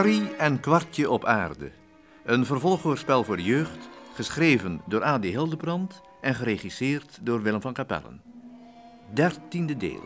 Harry en Kwartje op aarde. Een vervolghoorspel voor de jeugd, geschreven door A.D. Hildebrand en geregisseerd door Willem van Kapellen. Dertiende deel.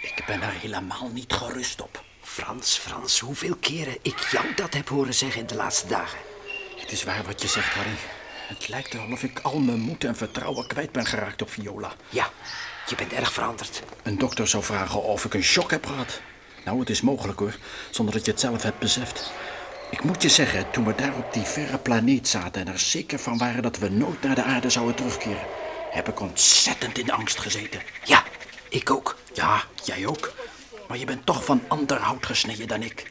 Ik ben er helemaal niet gerust op. Frans, Frans, hoeveel keren ik jou dat heb horen zeggen in de laatste dagen. Het is waar wat je zegt, Harry. Het lijkt er of ik al mijn moed en vertrouwen kwijt ben geraakt op Viola. Ja, je bent erg veranderd. Een dokter zou vragen of ik een shock heb gehad. Nou, het is mogelijk hoor, zonder dat je het zelf hebt beseft. Ik moet je zeggen, toen we daar op die verre planeet zaten en er zeker van waren dat we nooit naar de aarde zouden terugkeren, heb ik ontzettend in angst gezeten. Ja, ik ook. Ja, jij ook. Maar je bent toch van ander hout gesneden dan ik.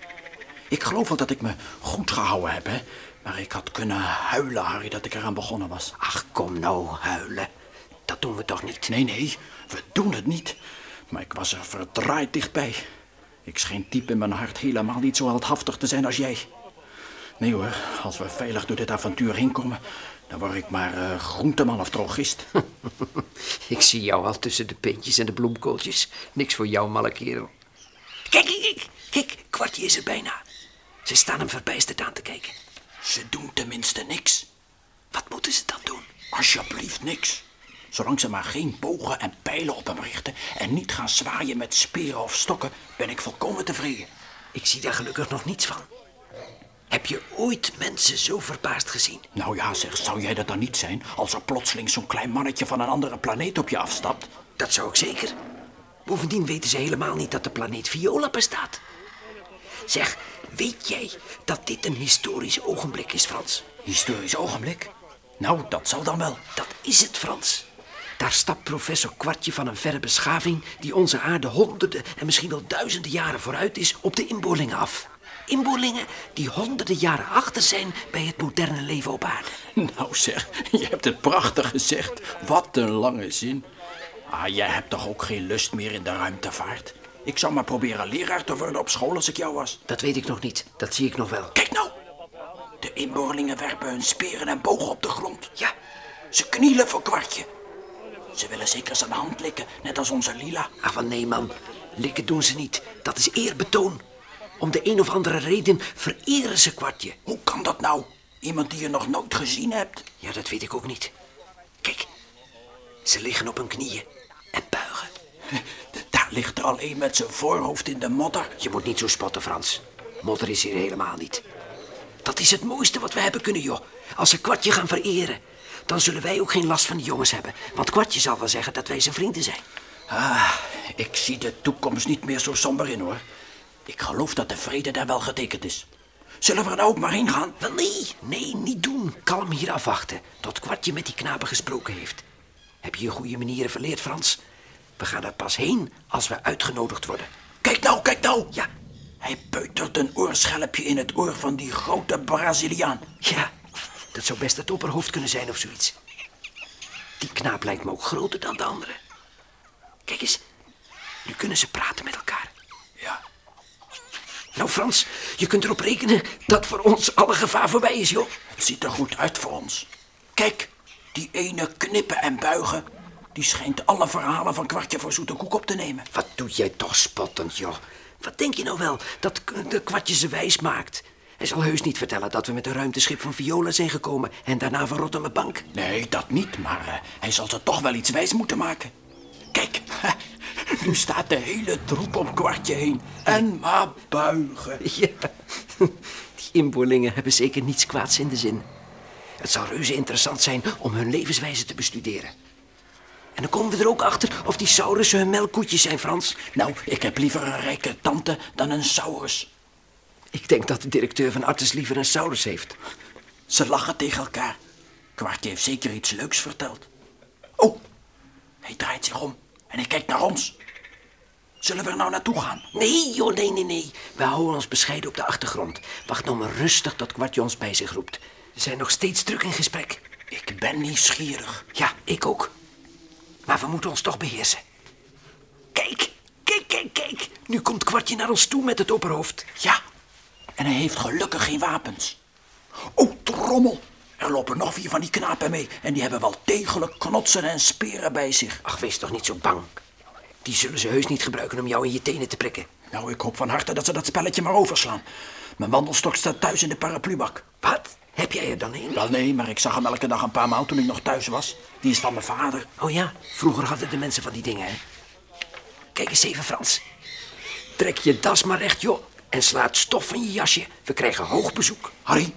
Ik geloof wel dat ik me goed gehouden heb, hè. Maar ik had kunnen huilen, Harry, dat ik eraan begonnen was. Ach, kom nou, huilen. Dat doen we toch niet? Nee, nee, we doen het niet. Maar ik was er verdraaid dichtbij. Ik scheen diep in mijn hart helemaal niet zo heldhaftig te zijn als jij. Nee hoor, als we veilig door dit avontuur heen komen... dan word ik maar eh, groenteman of drogist. Ik zie jou al tussen de pintjes en de bloemkooltjes. Niks voor jou, malle kerel. Kijk, kijk, kijk. Kijk, kwartje is er bijna. Ze staan hem verbijsterd aan te kijken. Ze doen tenminste niks. Wat moeten ze dan doen? Alsjeblieft niks. Zolang ze maar geen bogen en pijlen op hem richten... en niet gaan zwaaien met speren of stokken... ben ik volkomen tevreden. Ik zie daar gelukkig nog niets van. Heb je ooit mensen zo verbaasd gezien? Nou ja, zeg, zou jij dat dan niet zijn... als er plotseling zo'n klein mannetje van een andere planeet op je afstapt? Dat zou ik zeker. Bovendien weten ze helemaal niet dat de planeet Viola bestaat. Zeg, weet jij dat dit een historisch ogenblik is, Frans? Historisch ogenblik? Nou, dat zal dan wel. Dat is het, Frans. Daar stapt professor Kwartje van een verre beschaving... die onze aarde honderden en misschien wel duizenden jaren vooruit is... op de inboorlingen af. Inboorlingen die honderden jaren achter zijn bij het moderne leven op aarde. Nou zeg, je hebt het prachtig gezegd. Wat een lange zin. Ah, jij hebt toch ook geen lust meer in de ruimtevaart? Ik zou maar proberen leraar te worden op school als ik jou was. Dat weet ik nog niet. Dat zie ik nog wel. Kijk nou! De inboorlingen werpen hun speren en bogen op de grond. Ja, Ze knielen voor kwartje. Ze willen zeker zijn hand likken, net als onze Lila. ach van nee, man. Likken doen ze niet. Dat is eerbetoon. Om de een of andere reden vereren ze Kwartje. Hoe kan dat nou? Iemand die je nog nooit gezien hebt? Ja, dat weet ik ook niet. Kijk, ze liggen op hun knieën en buigen. Daar ligt er al een met zijn voorhoofd in de modder. Je moet niet zo spotten, Frans. Modder is hier helemaal niet. Dat is het mooiste wat we hebben kunnen, joh. Als ze Kwartje gaan vereren, dan zullen wij ook geen last van de jongens hebben. Want Kwartje zal wel zeggen dat wij zijn vrienden zijn. Ah, ik zie de toekomst niet meer zo somber in, hoor. Ik geloof dat de vrede daar wel getekend is. Zullen we er nou ook maar heen gaan? Wel, nee, nee, niet doen. Kalm hier afwachten tot Kwartje met die knapen gesproken heeft. Heb je je goede manieren verleerd, Frans? We gaan er pas heen als we uitgenodigd worden. Kijk nou, kijk nou! Ja, Hij peutert een oorschelpje in het oor van die grote Braziliaan. ja, dat zou best het opperhoofd kunnen zijn of zoiets. Die knaap lijkt me ook groter dan de andere. Kijk eens, nu kunnen ze praten met elkaar. Ja, Nou, Frans, je kunt erop rekenen dat voor ons alle gevaar voorbij is, joh. het ziet er goed uit voor ons. Kijk, die ene knippen en buigen... die schijnt alle verhalen van Kwartje voor Zoete Koek op te nemen. Wat doe jij toch spottend, joh. Wat denk je nou wel dat de kwartje ze wijs maakt? Hij zal heus niet vertellen dat we met een ruimteschip van Viola zijn gekomen... en daarna van Rotterdam Nee, dat niet, maar eh, hij zal ze toch wel iets wijs moeten maken. Kijk, nu staat de hele troep om Kwartje heen. En maar buigen. Ja, die inboorlingen hebben zeker niets kwaads in de zin. Het zal reuze interessant zijn om hun levenswijze te bestuderen. En dan komen we er ook achter of die saurussen hun melkkoetjes zijn, Frans. Nou, ik heb liever een rijke tante dan een saurus. Ik denk dat de directeur van Artes liever een saurus heeft. Ze lachen tegen elkaar. Kwartje heeft zeker iets leuks verteld. Oh, hij draait zich om en hij kijkt naar ons. Zullen we er nou naartoe gaan? Nee, joh, nee, nee, nee. We houden ons bescheiden op de achtergrond. Wacht nou maar rustig tot Kwartje ons bij zich roept. We zijn nog steeds druk in gesprek. Ik ben nieuwsgierig. Ja, ik ook. Maar we moeten ons toch beheersen. Kijk, kijk, kijk, kijk. Nu komt Kwartje naar ons toe met het opperhoofd. Ja, en hij heeft gelukkig geen wapens. Oh, trommel! Er lopen nog vier van die knapen mee. En die hebben wel degelijk knotsen en speren bij zich. Ach, wees toch niet zo bang. Die zullen ze heus niet gebruiken om jou in je tenen te prikken. Nou, ik hoop van harte dat ze dat spelletje maar overslaan. Mijn wandelstok staat thuis in de paraplubak. Wat? Heb jij er dan een? Wel nee, maar ik zag hem elke dag een paar maal toen ik nog thuis was. Die is van mijn vader. Oh ja, vroeger hadden de mensen van die dingen, hè? Kijk eens even, Frans. Trek je das maar recht, joh. En slaat stof in je jasje. We krijgen hoog bezoek. Harry,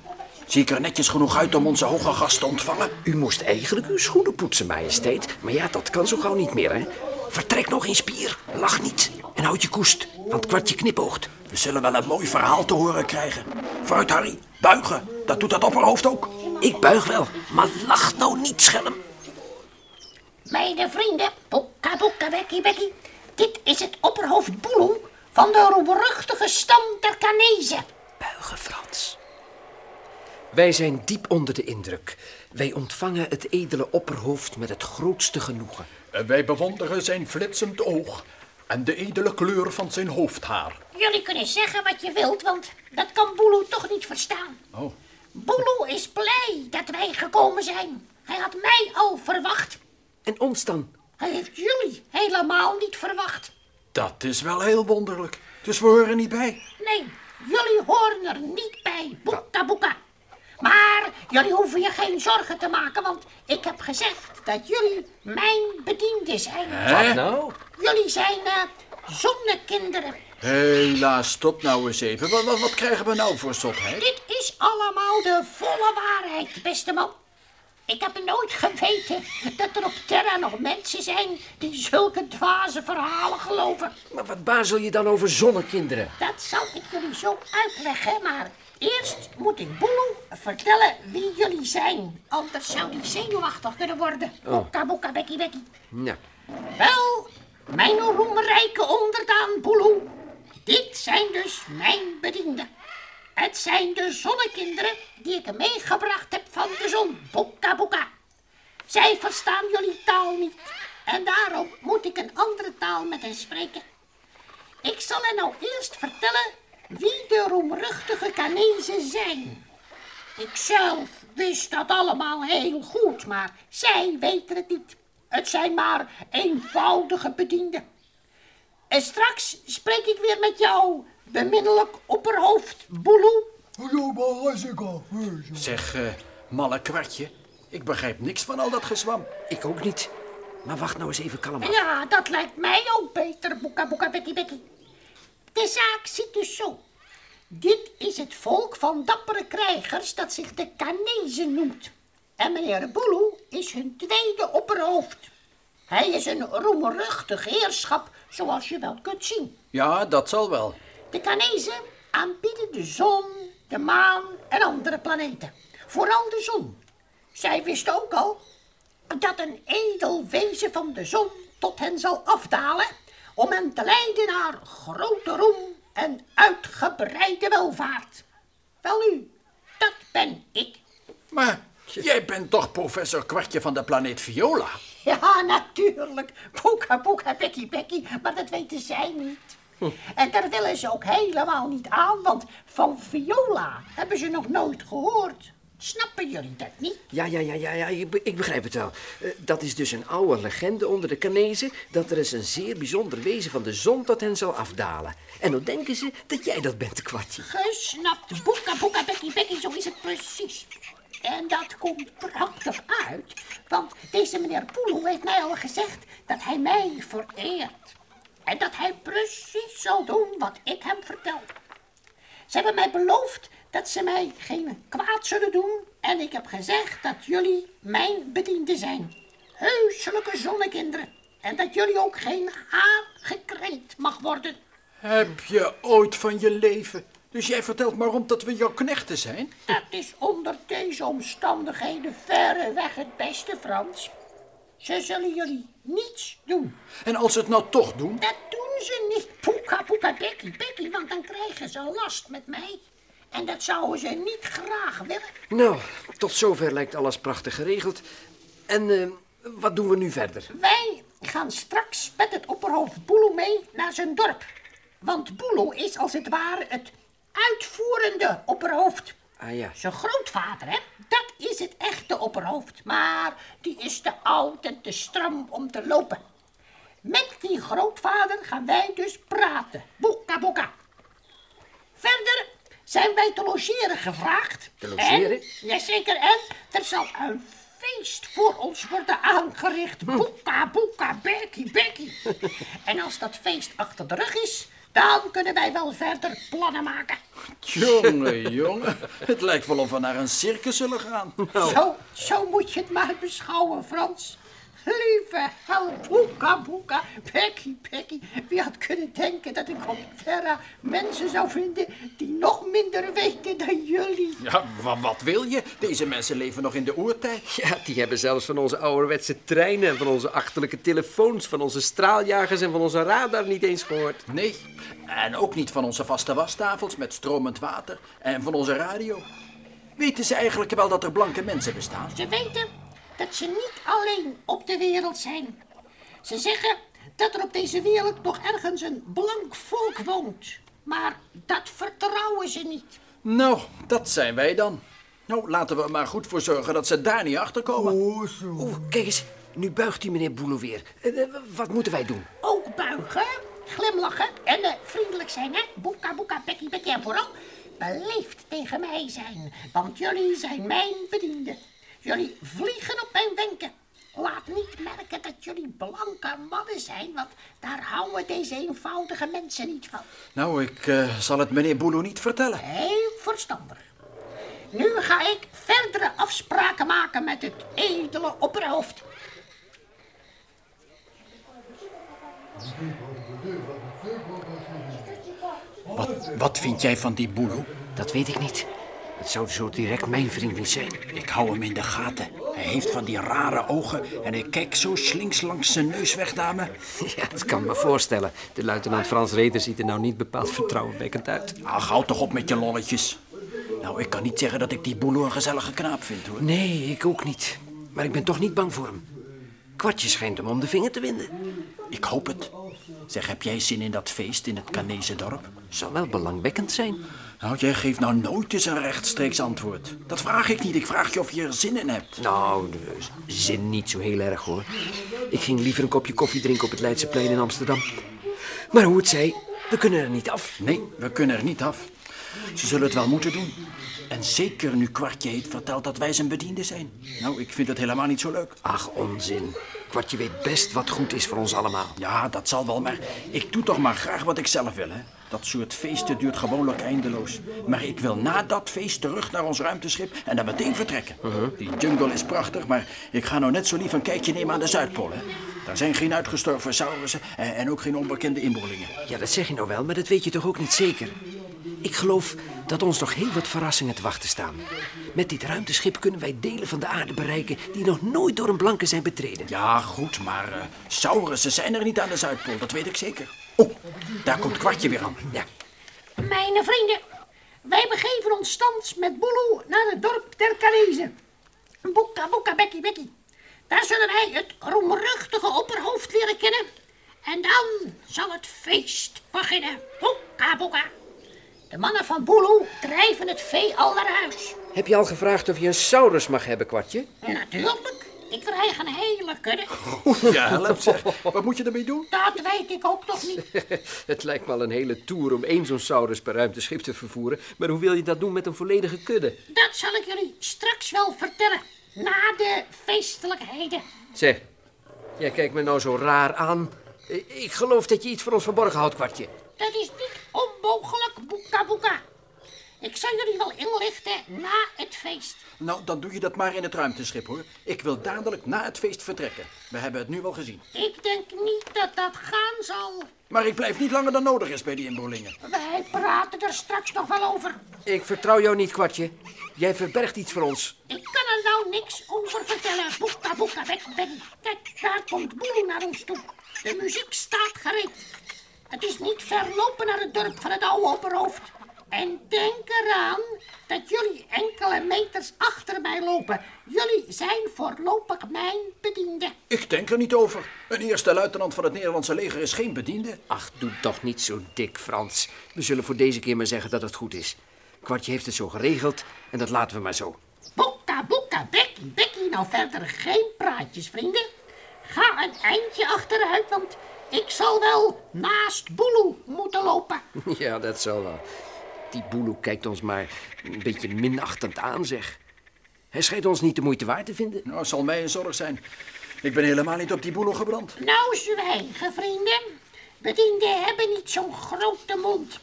zie ik er netjes genoeg uit om onze hoge gast te ontvangen? U moest eigenlijk uw schoenen poetsen, majesteit. Maar ja, dat kan zo gauw niet meer, hè? Vertrek nog in spier. Lach niet. En houd je koest, want kwartje knipoogt. We zullen wel een mooi verhaal te horen krijgen. Vooruit, Harry. Buigen. Dat doet dat opperhoofd ook. Ik buig wel, maar lach nou niet, schelm. Mijn vrienden, boeka boeka bekkie bekkie. Dit is het opperhoofd Boeloe van de roemruchtige stam der Canezen. Buigen, Frans. Wij zijn diep onder de indruk. Wij ontvangen het edele opperhoofd met het grootste genoegen. En wij bewonderen zijn flitsend oog en de edele kleur van zijn hoofdhaar. Jullie kunnen zeggen wat je wilt, want dat kan Boeloe toch niet verstaan. Oh. Boeloe is blij dat wij gekomen zijn. Hij had mij al verwacht. En ons dan? Hij heeft jullie helemaal niet verwacht. Dat is wel heel wonderlijk. Dus we horen niet bij. Nee, jullie horen er niet bij. Boeka boeka. Jullie hoeven je geen zorgen te maken, want ik heb gezegd dat jullie mijn bedienden zijn. Wat nou? Jullie zijn eh, zonnekinderen. Helaas, stop nou eens even. Wat, wat, wat krijgen we nou voor zotheid? Dit is allemaal de volle waarheid, beste man. Ik heb nooit geweten dat er op Terra nog mensen zijn die zulke dwaze verhalen geloven. Maar wat bazel je dan over zonnekinderen? Dat zal ik jullie zo uitleggen, maar eerst moet ik Boeloe vertellen wie jullie zijn. Anders zou die zenuwachtig kunnen worden. Boeka boeka bekkie bekkie. Wel, mijn roemrijke onderdaan Boeloe. Dit zijn dus mijn bedienden. Het zijn de zonnekinderen die ik meegebracht heb van de zon. Boeka. Zij verstaan jullie taal niet. En daarom moet ik een andere taal met hen spreken. Ik zal hen nou eerst vertellen wie de roemruchtige Canezen zijn. Ikzelf wist dat allemaal heel goed, maar zij weten het niet. Het zijn maar eenvoudige bedienden. En straks spreek ik weer met jou, beminnelijk opperhoofd Boeloe. Zeg, eh, malle kwartje. Ik begrijp niks van al dat gezwam. ik ook niet. Maar wacht nou eens even kalm af. Ja, dat lijkt mij ook beter, boeka boeka bekkie bekkie. De zaak zit dus zo. Dit is het volk van dappere krijgers dat zich de Canezen noemt. En meneer Boeloe is hun tweede opperhoofd. Hij is een roemruchtig heerschap, zoals je wel kunt zien. Ja, dat zal wel. De Canezen aanbieden de zon, de maan en andere planeten. Vooral de zon. Zij wisten ook al dat een edel wezen van de zon tot hen zal afdalen om hen te leiden naar grote roem en uitgebreide welvaart. Welnu, dat ben ik. Maar jij bent toch professor Kwartje van de planeet Viola? Ja, natuurlijk. Boeka, boeka, bekkie, bekkie. Maar dat weten zij niet. En daar willen ze ook helemaal niet aan, want van viola hebben ze nog nooit gehoord. Snappen jullie dat niet? Ja, ja, ja, ja, ja ik, be- ik begrijp het wel. Eh, dat is dus een oude legende onder de Canezen... dat er eens een zeer bijzonder wezen van de zon tot hen zal afdalen. En dan denken ze dat jij dat bent, Kwartje. Gesnapt. Boeka, boeka, bekkie, bekkie, zo is het precies. En dat komt prachtig uit, want deze meneer Poeloe heeft mij al gezegd dat hij mij vereert. En dat hij precies zal doen wat ik hem vertel. Ze hebben mij beloofd dat ze mij geen kwaad zullen doen. En ik heb gezegd dat jullie mijn bedienden zijn. Heuselijke zonnekinderen. En dat jullie ook geen haar gekrenkt mag worden. Heb je ooit van je leven? Dus jij vertelt maar om dat we jouw knechten zijn? Dat is onder deze omstandigheden verreweg het beste, Frans. Ze zullen jullie niets doen. En als ze het nou toch doen? Dat doen ze niet, poeka, poeka, bekkie, bekkie, want dan krijgen ze last met mij. En dat zouden ze niet graag willen. Nou, tot zover lijkt alles prachtig geregeld. En eh, wat doen we nu verder? Wij gaan straks met het opperhoofd Boeloe mee naar zijn dorp. Want Boelo is als het ware het uitvoerende opperhoofd. Ah ja. Zijn grootvader, hè, dat is het echte opperhoofd. Maar die is te oud en te stram om te lopen. Met die grootvader gaan wij dus praten. Boeka boeka. Verder zijn wij te logeren gevraagd. Te logeren? En, jazeker, en er zal een feest voor ons worden aangericht. Boeka boeka, Becky Becky. en als dat feest achter de rug is, dan kunnen wij wel verder plannen maken. Jongen, jongen. Het lijkt wel of we naar een circus zullen gaan. Zo, zo moet je het maar beschouwen, Frans. Lieve hel, boeka, boeka, Becky, Becky. Wie had kunnen denken dat ik op Terra mensen zou vinden die nog minder weten dan jullie? Ja, wa- wat wil je? Deze mensen leven nog in de oertijd. Ja, die hebben zelfs van onze ouderwetse treinen en van onze achterlijke telefoons, van onze straaljagers en van onze radar niet eens gehoord. Nee, en ook niet van onze vaste wastafels met stromend water en van onze radio. Weten ze eigenlijk wel dat er blanke mensen bestaan? Ze weten dat ze niet alleen op de wereld zijn. Ze zeggen dat er op deze wereld nog ergens een blank volk woont. Maar dat vertrouwen ze niet. Nou, dat zijn wij dan. Nou, laten we er maar goed voor zorgen dat ze daar niet achter komen. Oeh, kijk eens, nu buigt die meneer Boelo weer. Eh, eh, wat moeten wij doen? Ook buigen, glimlachen en eh, vriendelijk zijn, hè? Boeka, boeka, bekkie, bekkie. En vooral beleefd tegen mij zijn. Want jullie zijn mijn bedienden. Jullie vliegen op mijn wenken. Laat niet merken dat jullie blanke mannen zijn, want daar houden deze eenvoudige mensen niet van. Nou, ik eh, zal het meneer Boelo niet vertellen. Heel verstandig. Nu ga ik verdere afspraken maken met het edele opperhoofd. Wat, wat vind jij van die Boelo? Dat weet ik niet. Het zou zo direct mijn vriend niet zijn. Ik hou hem in de gaten. Hij heeft van die rare ogen en hij kijkt zo slinks langs zijn neus weg naar me. Ja, dat kan ik me voorstellen. De luitenant Frans Reter ziet er nou niet bepaald vertrouwenwekkend uit. Ach, hou toch op met je lolletjes. Nou, ik kan niet zeggen dat ik die Boelo een gezellige knaap vind, hoor. Nee, ik ook niet. Maar ik ben toch niet bang voor hem. Kwartje schijnt hem om de vinger te winden. Ik hoop het. Zeg, heb jij zin in dat feest in het Canese dorp? Zou wel belangwekkend zijn. Nou, jij geeft nou nooit eens een rechtstreeks antwoord. Dat vraag ik niet. Ik vraag je of je er zin in hebt. Nou, zin niet zo heel erg hoor. Ik ging liever een kopje koffie drinken op het Leidseplein in Amsterdam. Maar hoe het zij, we kunnen er niet af. Nee, we kunnen er niet af. Ze zullen het wel moeten doen. En zeker nu Kwartje heeft verteld dat wij zijn bedienden zijn. Nou, ik vind het helemaal niet zo leuk. Ach, onzin. Kwartje weet best wat goed is voor ons allemaal. Ja, dat zal wel, maar ik doe toch maar graag wat ik zelf wil, hè. Dat soort feesten duurt gewoonlijk eindeloos. Maar ik wil na dat feest terug naar ons ruimteschip en dan meteen vertrekken. Die jungle is prachtig, maar ik ga nou net zo lief een kijkje nemen aan de Zuidpool, hè. Daar zijn geen uitgestorven saurussen en, en ook geen onbekende inboorlingen. Ja, dat zeg je nou wel, maar dat weet je toch ook niet zeker? Ik geloof dat ons nog heel wat verrassingen te wachten staan. Met dit ruimteschip kunnen wij delen van de aarde bereiken die nog nooit door een blanke zijn betreden. Ja, goed, maar eh saurussen zijn er niet aan de Zuidpool, dat weet ik zeker. Oh, daar komt Kwartje weer aan. Ja, Mijn vrienden, wij begeven ons thans met Boelo naar het dorp der Canezen. Boeka, boeka, bekkie, bekkie. Daar zullen wij het roemruchtige opperhoofd leren kennen. En dan zal het feest beginnen. Boeka, boeka. De mannen van Boelo drijven het vee al naar huis. Heb je al gevraagd of je een saurus mag hebben, Kwartje? Natuurlijk, ik krijg een hele kudde. Ja, help zeg. Wat moet je ermee doen? Dat weet ik ook nog niet. Het lijkt me al een hele tour om één zo'n saurus per ruimteschip te vervoeren. Maar hoe wil je dat doen met een volledige kudde? Dat zal ik jullie straks wel vertellen. Na de feestelijkheden. Zeg, jij kijkt me nou zo raar aan. Ik geloof dat je iets voor ons verborgen houdt, Kwartje. Dat is niet onmogelijk, boeka boeka. Ik zal jullie wel inlichten na het feest. Nou, dan doe je dat maar in het ruimteschip, hoor. Ik wil dadelijk na het feest vertrekken. We hebben het nu al gezien. Ik denk niet dat dat gaan zal. Maar ik blijf niet langer dan nodig is bij die inboorlingen. Wij praten er straks nog wel over. Ik vertrouw jou niet, Kwartje. Jij verbergt iets voor ons. Ik kan er nou niks over vertellen. Boeka boeka bek bek. Kijk, daar komt Boelo naar ons toe. De muziek staat gereed. Het is niet ver lopen naar het dorp van het oude opperhoofd. En denk eraan, dat jullie enkele meters achter mij lopen. Jullie zijn voorlopig mijn bediende. Ik denk er niet over. Een eerste luitenant van het Nederlandse leger is geen bediende. Ach, doe toch niet zo dik, Frans. We zullen voor deze keer maar zeggen dat het goed is. Kwartje heeft het zo geregeld en dat laten we maar zo. Boeka, boeka, Becky, Becky. Nou verder geen praatjes, vrienden. Ga een eindje achteruit, want ik zal wel naast Boeloe moeten lopen. Ja, dat zal wel. Die boeloe kijkt ons maar een beetje minachtend aan, zeg. Hij schijnt ons niet de moeite waard te vinden. Nou, het zal mij een zorg zijn. Ik ben helemaal niet op die boelo gebrand. Nou, zwijgen, vrienden. Bedienden hebben niet zo'n grote mond.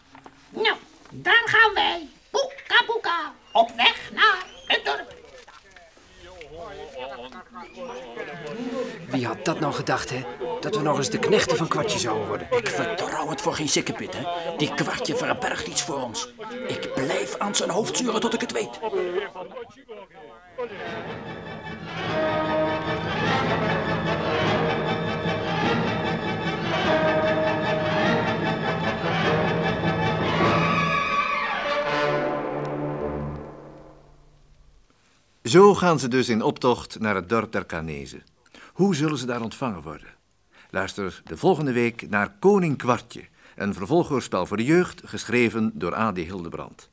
Nou, daar gaan wij. Boeka, boeka. Op weg naar het dorp. Wie had dat nou gedacht, hè? Dat we nog eens de knechten van Kwartje zouden worden. Ik vertrouw het voor geen sikkepit, hè. Die kwartje verbergt iets voor ons. Ik blijf aan zijn hoofd zuren tot ik het weet. Zo gaan ze dus in optocht naar het dorp der Canezen. Hoe zullen ze daar ontvangen worden? Luister de volgende week naar Koning Kwartje, een vervolghoorspel voor de jeugd, geschreven door A.D. Hildebrand.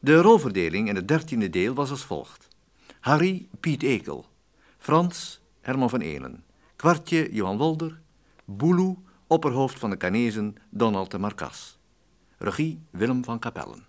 De rolverdeling in het dertiende deel was als volgt. Harry, Piet Ekel. Frans, Herman van Elen. Kwartje, Johan Wolder. Boeloe, opperhoofd van de Canezen, Donald de Marcas. Regie, Willem van Capellen.